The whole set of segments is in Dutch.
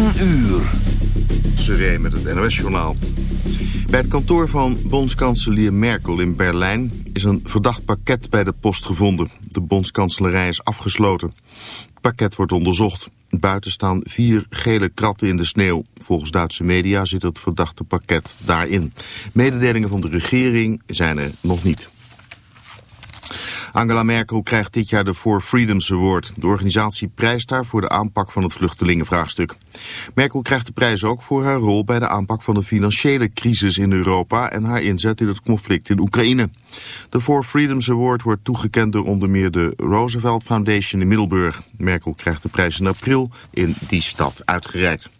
10 uur. Seré met het NOS-journaal. Bij het kantoor van bondskanselier Merkel in Berlijn is een verdacht pakket bij de post gevonden. De bondskanselarij is afgesloten. Het pakket wordt onderzocht. Buiten staan vier gele kratten in de sneeuw. Volgens Duitse media zit het verdachte pakket daarin. Mededelingen van de regering zijn er nog niet. Angela Merkel krijgt dit jaar de Four Freedoms Award. De organisatie prijst daar voor de aanpak van het vluchtelingenvraagstuk. Merkel krijgt de prijs ook voor haar rol bij de aanpak van de financiële crisis in Europa en haar inzet in het conflict in Oekraïne. De Four Freedoms Award wordt toegekend door onder meer de Roosevelt Foundation in Middelburg. Merkel krijgt de prijs in april in die stad uitgereikt.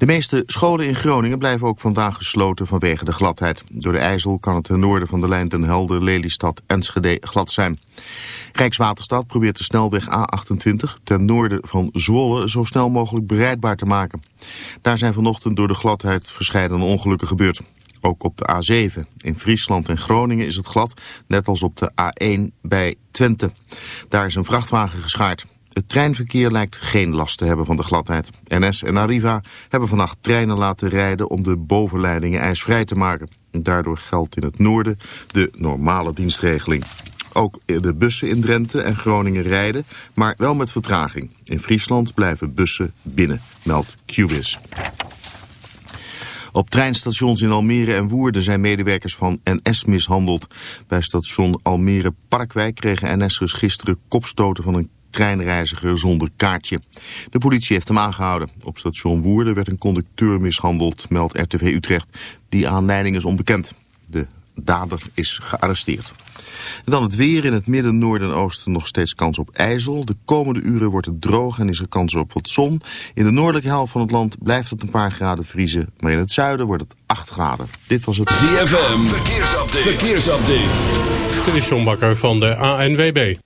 De meeste scholen in Groningen blijven ook vandaag gesloten vanwege de gladheid. Door de IJssel kan het ten noorden van de lijn Den Helder, Lelystad, Enschede glad zijn. Rijkswaterstaat probeert de snelweg A28 ten noorden van Zwolle zo snel mogelijk bereidbaar te maken. Daar zijn vanochtend door de gladheid verscheidene ongelukken gebeurd. Ook op de A7 in Friesland en Groningen is het glad, net als op de A1 bij Twente. Daar is een vrachtwagen geschaard. Het treinverkeer lijkt geen last te hebben van de gladheid. NS en Arriva hebben vannacht treinen laten rijden om de bovenleidingen ijsvrij te maken. Daardoor geldt in het noorden de normale dienstregeling. Ook de bussen in Drenthe en Groningen rijden, maar wel met vertraging. In Friesland blijven bussen binnen, meldt Qbis. Op treinstations in Almere en Woerden zijn medewerkers van NS mishandeld. Bij station Almere Parkwijk kregen NS'ers gisteren kopstoten van een treinreiziger zonder kaartje. De politie heeft hem aangehouden. Op station Woerden werd een conducteur mishandeld, meldt RTV Utrecht. Die aanleiding is onbekend. De dader is gearresteerd. En dan het weer in het midden, noorden en oosten nog steeds kans op ijzel. De komende uren wordt het droog en is er kans op wat zon. In de noordelijke helft van het land blijft het een paar graden vriezen. Maar in het zuiden wordt het 8 graden. Dit was het ZFM. Verkeersupdate. Verkeersupdate. Dit is John Bakker van de ANWB.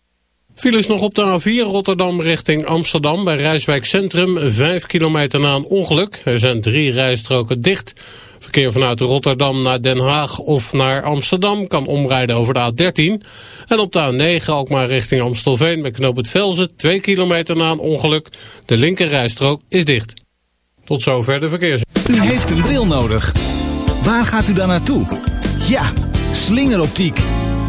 Files nog op de A4 Rotterdam richting Amsterdam bij Rijswijk Centrum. Vijf kilometer na een ongeluk. Er zijn drie rijstroken dicht. Verkeer vanuit Rotterdam naar Den Haag of naar Amsterdam kan omrijden over de A13. En op de A9 ook maar richting Amstelveen bij Knoop het Velzen. Twee kilometer na een ongeluk. De linker rijstrook is dicht. Tot zover de verkeers. U heeft een bril nodig. Waar gaat u dan naartoe? Ja, slingeroptiek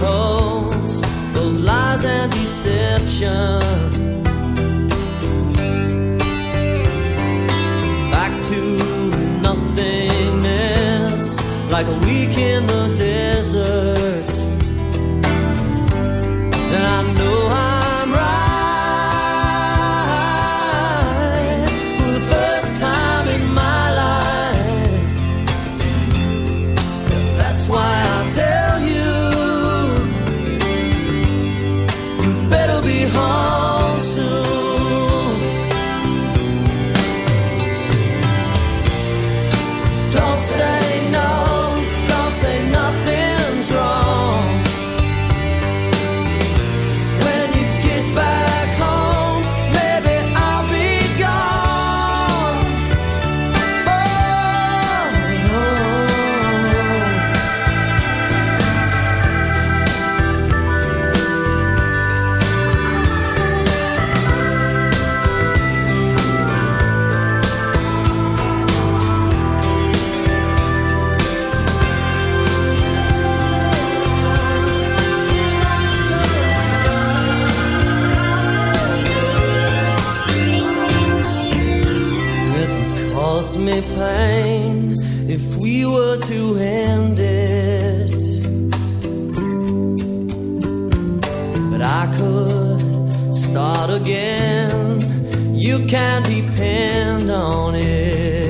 host of lies and deception. Back to nothingness, like a week in the I could start again. You can depend on it.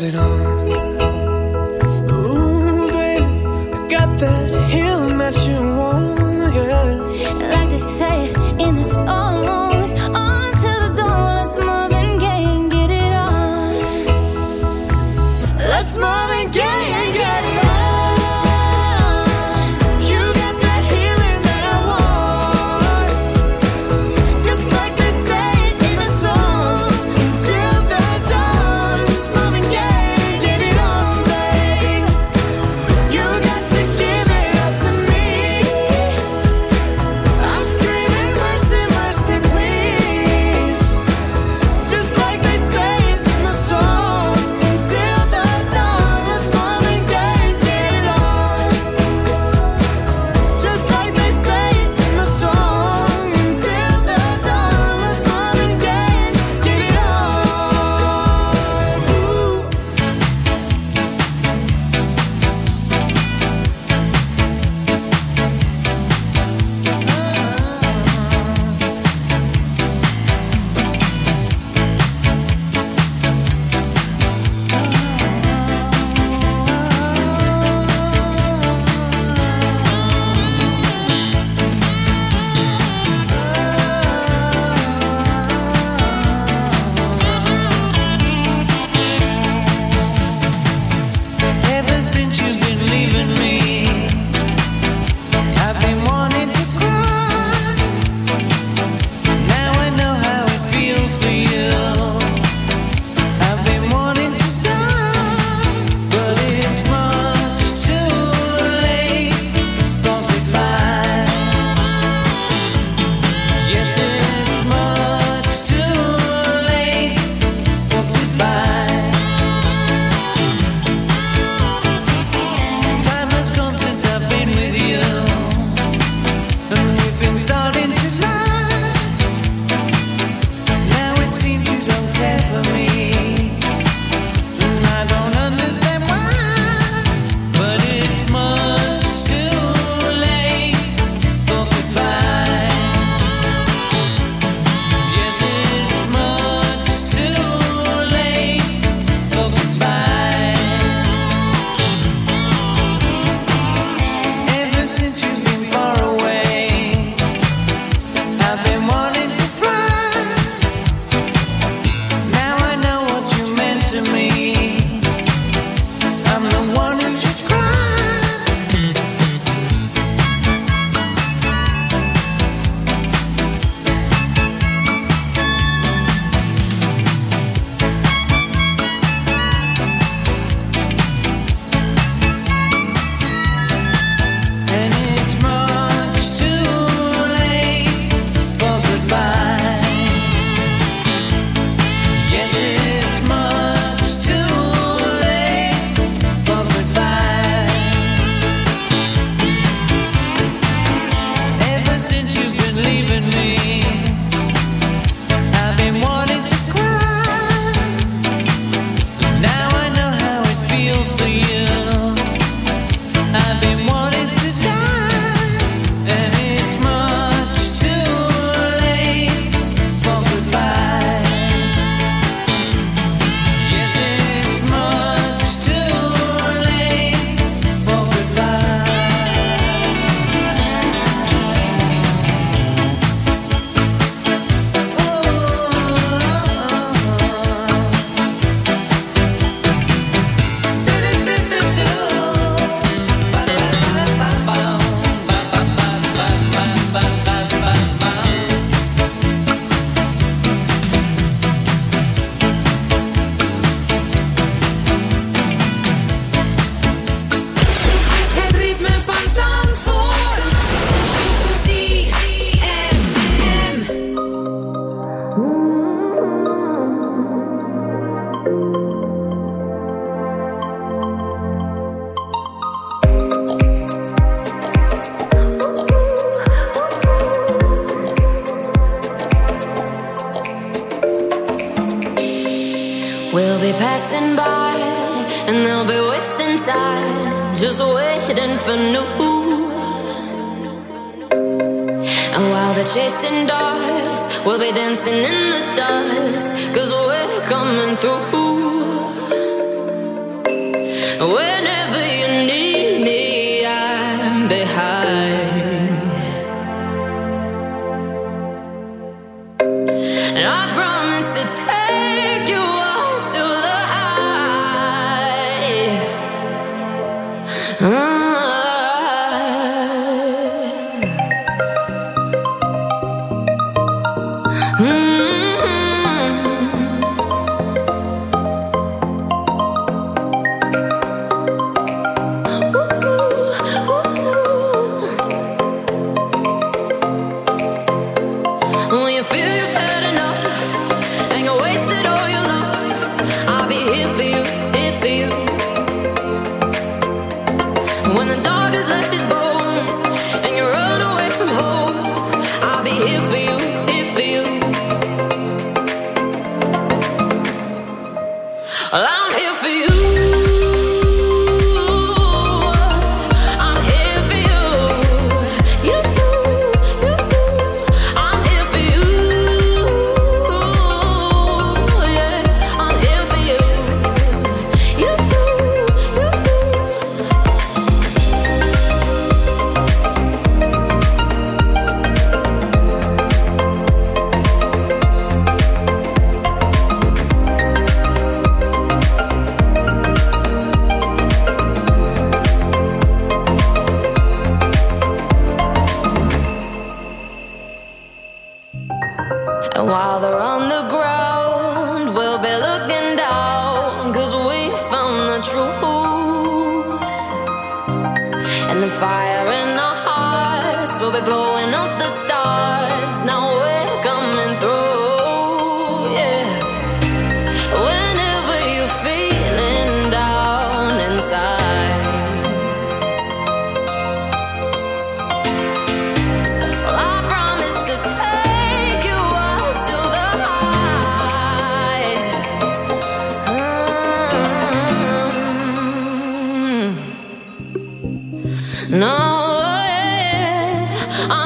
getting on.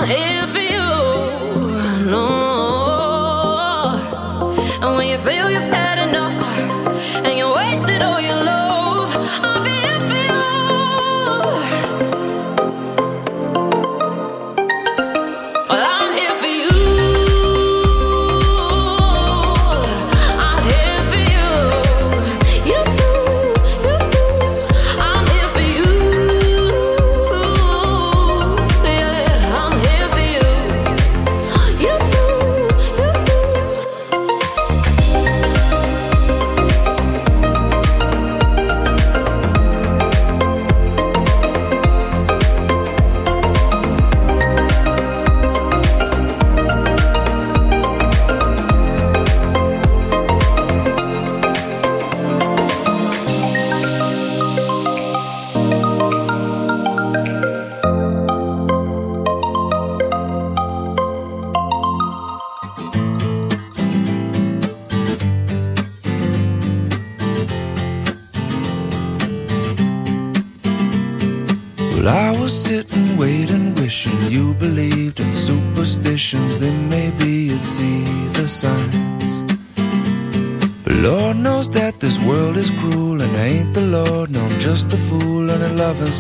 here for you no. And when you feel you've had enough and you wasted all your love.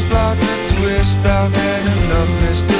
This plot to twist? I've had enough mystery.